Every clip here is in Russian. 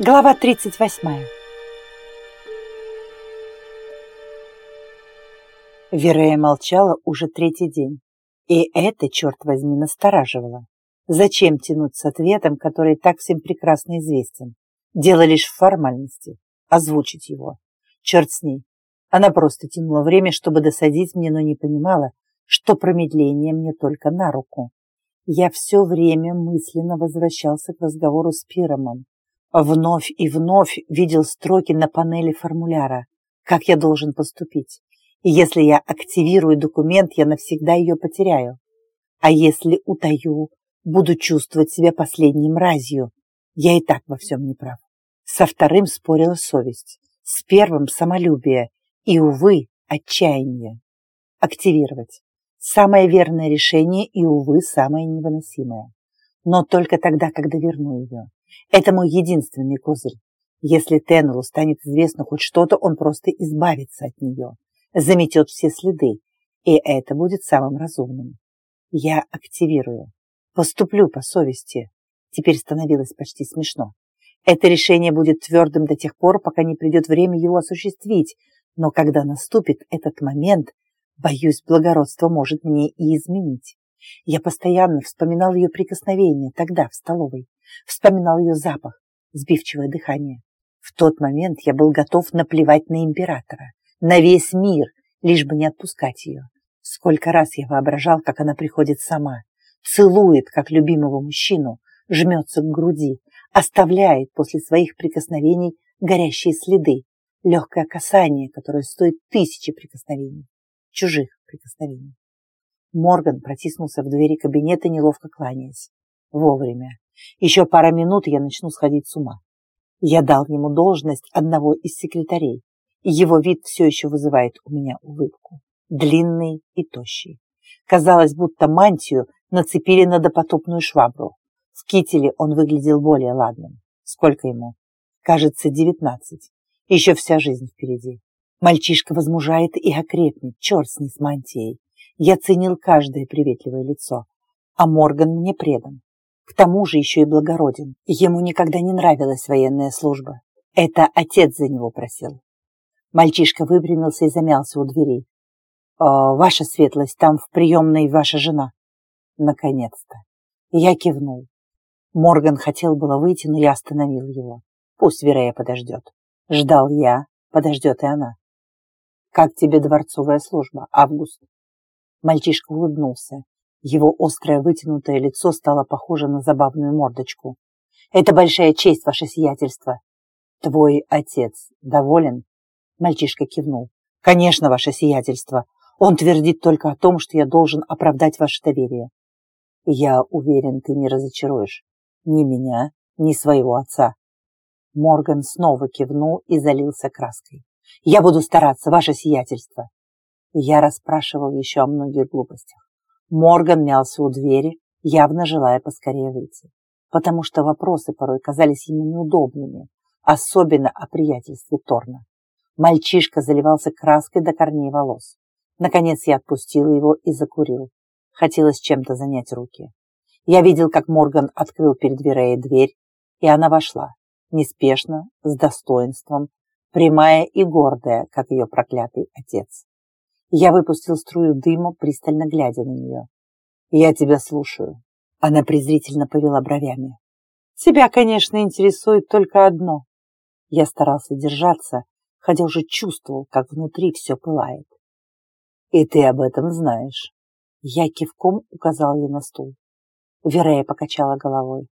Глава 38. Верея молчала уже третий день, и это, черт возьми, настораживало. Зачем тянуть с ответом, который так всем прекрасно известен? Дело лишь в формальности, озвучить его. Черт с ней. Она просто тянула время, чтобы досадить мне, но не понимала, что промедление мне только на руку. Я все время мысленно возвращался к разговору с Пиромом, Вновь и вновь видел строки на панели формуляра, как я должен поступить. И если я активирую документ, я навсегда ее потеряю. А если утаю, буду чувствовать себя последней мразью. Я и так во всем не прав. Со вторым спорила совесть, с первым самолюбие и, увы, отчаяние. Активировать. Самое верное решение и, увы, самое невыносимое. Но только тогда, когда верну ее. Это мой единственный козырь. Если Теннелу станет известно хоть что-то, он просто избавится от нее, заметет все следы, и это будет самым разумным. Я активирую, поступлю по совести. Теперь становилось почти смешно. Это решение будет твердым до тех пор, пока не придет время его осуществить, но когда наступит этот момент, боюсь, благородство может мне и изменить. Я постоянно вспоминал ее прикосновение тогда в столовой, вспоминал ее запах, сбивчивое дыхание. В тот момент я был готов наплевать на императора, на весь мир, лишь бы не отпускать ее. Сколько раз я воображал, как она приходит сама, целует, как любимого мужчину, жмется к груди, оставляет после своих прикосновений горящие следы, легкое касание, которое стоит тысячи прикосновений, чужих прикосновений. Морган протиснулся в двери кабинета, неловко кланяясь. Вовремя. Еще пара минут, и я начну сходить с ума. Я дал ему должность одного из секретарей, и его вид все еще вызывает у меня улыбку. Длинный и тощий. Казалось, будто мантию нацепили на допотопную швабру. В кителе он выглядел более ладным. Сколько ему? Кажется, девятнадцать. Еще вся жизнь впереди. Мальчишка возмужает и окрепнет, черт с ней с мантией. Я ценил каждое приветливое лицо, а Морган мне предан. К тому же еще и благороден. Ему никогда не нравилась военная служба. Это отец за него просил. Мальчишка выпрямился и замялся у дверей. «Ваша светлость, там в приемной ваша жена». Наконец-то. Я кивнул. Морган хотел было выйти, но я остановил его. Пусть Верея подождет. Ждал я, подождет и она. «Как тебе дворцовая служба, Август?» Мальчишка улыбнулся. Его острое вытянутое лицо стало похоже на забавную мордочку. «Это большая честь, ваше сиятельство!» «Твой отец доволен?» Мальчишка кивнул. «Конечно, ваше сиятельство. Он твердит только о том, что я должен оправдать ваше доверие. Я уверен, ты не разочаруешь ни меня, ни своего отца». Морган снова кивнул и залился краской. «Я буду стараться, ваше сиятельство!» Я расспрашивал еще о многих глупостях. Морган мялся у двери, явно желая поскорее выйти, потому что вопросы порой казались ему неудобными, особенно о приятельстве Торна. Мальчишка заливался краской до корней волос. Наконец я отпустил его и закурил. Хотелось чем-то занять руки. Я видел, как Морган открыл перед Вереей дверь, и она вошла, неспешно, с достоинством, прямая и гордая, как ее проклятый отец. Я выпустил струю дыма, пристально глядя на нее. «Я тебя слушаю». Она презрительно повела бровями. «Тебя, конечно, интересует только одно». Я старался держаться, хотя уже чувствовал, как внутри все пылает. «И ты об этом знаешь». Я кивком указал ей на стул. Верея покачала головой.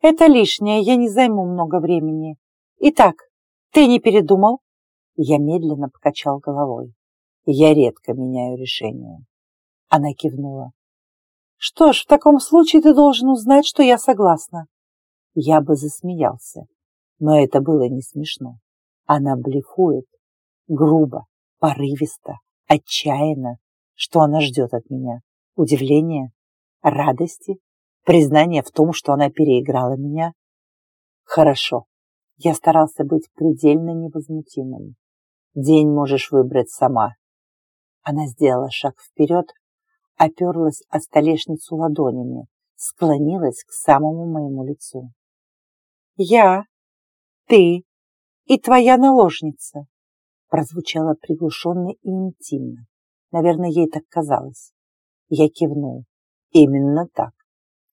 «Это лишнее, я не займу много времени. Итак, ты не передумал?» Я медленно покачал головой. Я редко меняю решение. Она кивнула. Что ж, в таком случае ты должен узнать, что я согласна. Я бы засмеялся, но это было не смешно. Она блефует, грубо, порывисто, отчаянно. Что она ждет от меня? Удивления? Радости? Признание в том, что она переиграла меня? Хорошо. Я старался быть предельно невозмутимым. День можешь выбрать сама. Она сделала шаг вперед, оперлась о столешницу ладонями, склонилась к самому моему лицу. «Я «Ты и твоя наложница!» прозвучало приглушенно и интимно. Наверное, ей так казалось. Я кивнул. Именно так.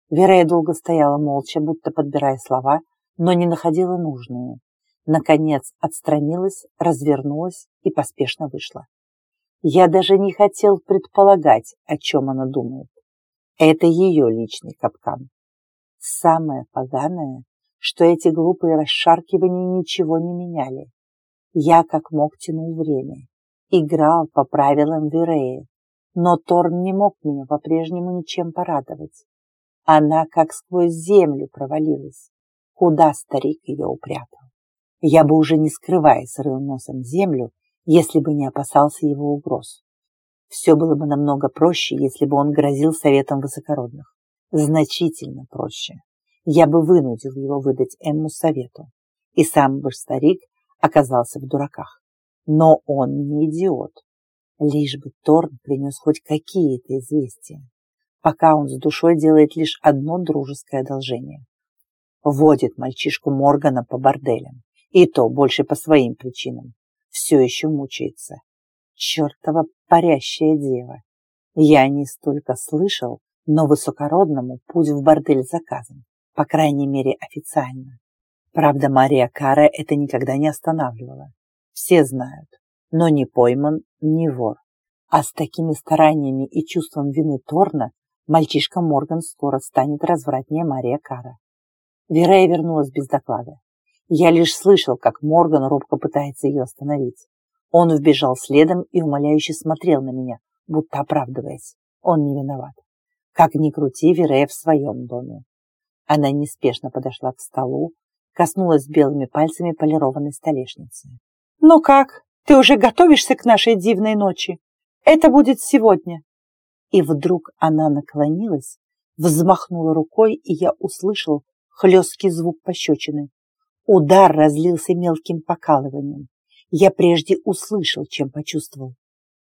Верая долго стояла молча, будто подбирая слова, но не находила нужные. Наконец отстранилась, развернулась и поспешно вышла. Я даже не хотел предполагать, о чем она думает. Это ее личный капкан. Самое поганое, что эти глупые расшаркивания ничего не меняли. Я как мог тянул время, играл по правилам Виреи, но Торн не мог меня по-прежнему ничем порадовать. Она как сквозь землю провалилась. Куда старик ее упрятал? Я бы уже не скрываясь рыл носом землю, если бы не опасался его угроз. Все было бы намного проще, если бы он грозил советом высокородных. Значительно проще. Я бы вынудил его выдать Эмму совету. И сам бы старик оказался в дураках. Но он не идиот. Лишь бы Торн принес хоть какие-то известия. Пока он с душой делает лишь одно дружеское одолжение. Водит мальчишку Моргана по борделям. И то больше по своим причинам. Все еще мучается. Чертова парящая дева. Я не столько слышал, но высокородному путь в бордель заказан. По крайней мере, официально. Правда, Мария Кара это никогда не останавливала. Все знают. Но ни пойман, ни вор. А с такими стараниями и чувством вины Торна мальчишка Морган скоро станет развратнее Мария Кара. Верея вернулась без доклада. Я лишь слышал, как Морган робко пытается ее остановить. Он вбежал следом и умоляюще смотрел на меня, будто оправдываясь. Он не виноват. Как ни крути, Верея в своем доме. Она неспешно подошла к столу, коснулась белыми пальцами полированной столешницы. «Ну как, ты уже готовишься к нашей дивной ночи? Это будет сегодня!» И вдруг она наклонилась, взмахнула рукой, и я услышал хлесткий звук пощечины. Удар разлился мелким покалыванием. Я прежде услышал, чем почувствовал.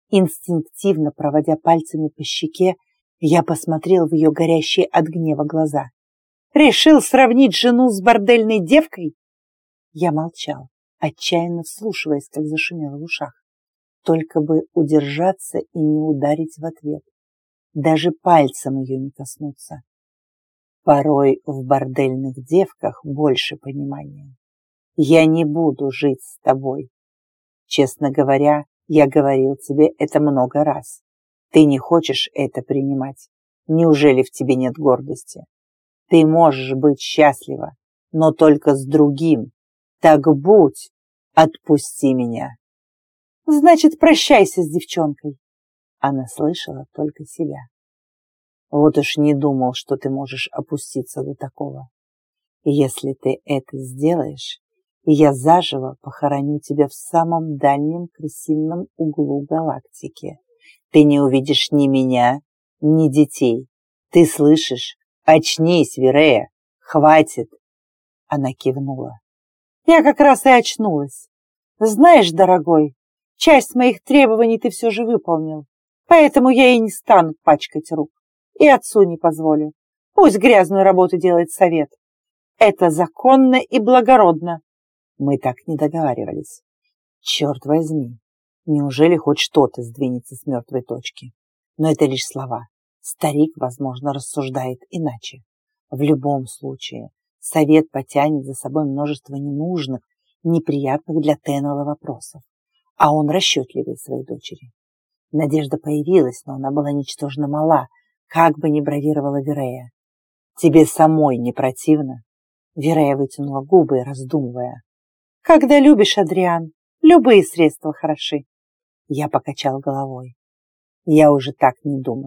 Инстинктивно проводя пальцами по щеке, я посмотрел в ее горящие от гнева глаза. Решил сравнить жену с бордельной девкой? Я молчал, отчаянно вслушиваясь, как зашумело в ушах. Только бы удержаться и не ударить в ответ. Даже пальцем ее не коснуться. Порой в бордельных девках больше понимания. Я не буду жить с тобой. Честно говоря, я говорил тебе это много раз. Ты не хочешь это принимать. Неужели в тебе нет гордости? Ты можешь быть счастлива, но только с другим. Так будь, отпусти меня. Значит, прощайся с девчонкой. Она слышала только себя. Вот уж не думал, что ты можешь опуститься до такого. Если ты это сделаешь, я заживо похороню тебя в самом дальнем крысином углу галактики. Ты не увидишь ни меня, ни детей. Ты слышишь, «Очнись, Верея! Хватит!» Она кивнула. «Я как раз и очнулась. Знаешь, дорогой, часть моих требований ты все же выполнил, поэтому я и не стану пачкать рук. И отцу не позволю. Пусть грязную работу делает совет. Это законно и благородно». Мы так не договаривались. Черт возьми, неужели хоть что-то сдвинется с мертвой точки? Но это лишь слова. Старик, возможно, рассуждает иначе. В любом случае, совет потянет за собой множество ненужных, неприятных для Теннелла вопросов. А он расчетливый своей дочери. Надежда появилась, но она была ничтожно мала, как бы ни бравировала Верея. «Тебе самой не противно?» Верея вытянула губы, раздумывая. «Когда любишь, Адриан, любые средства хороши». Я покачал головой. Я уже так не думаю.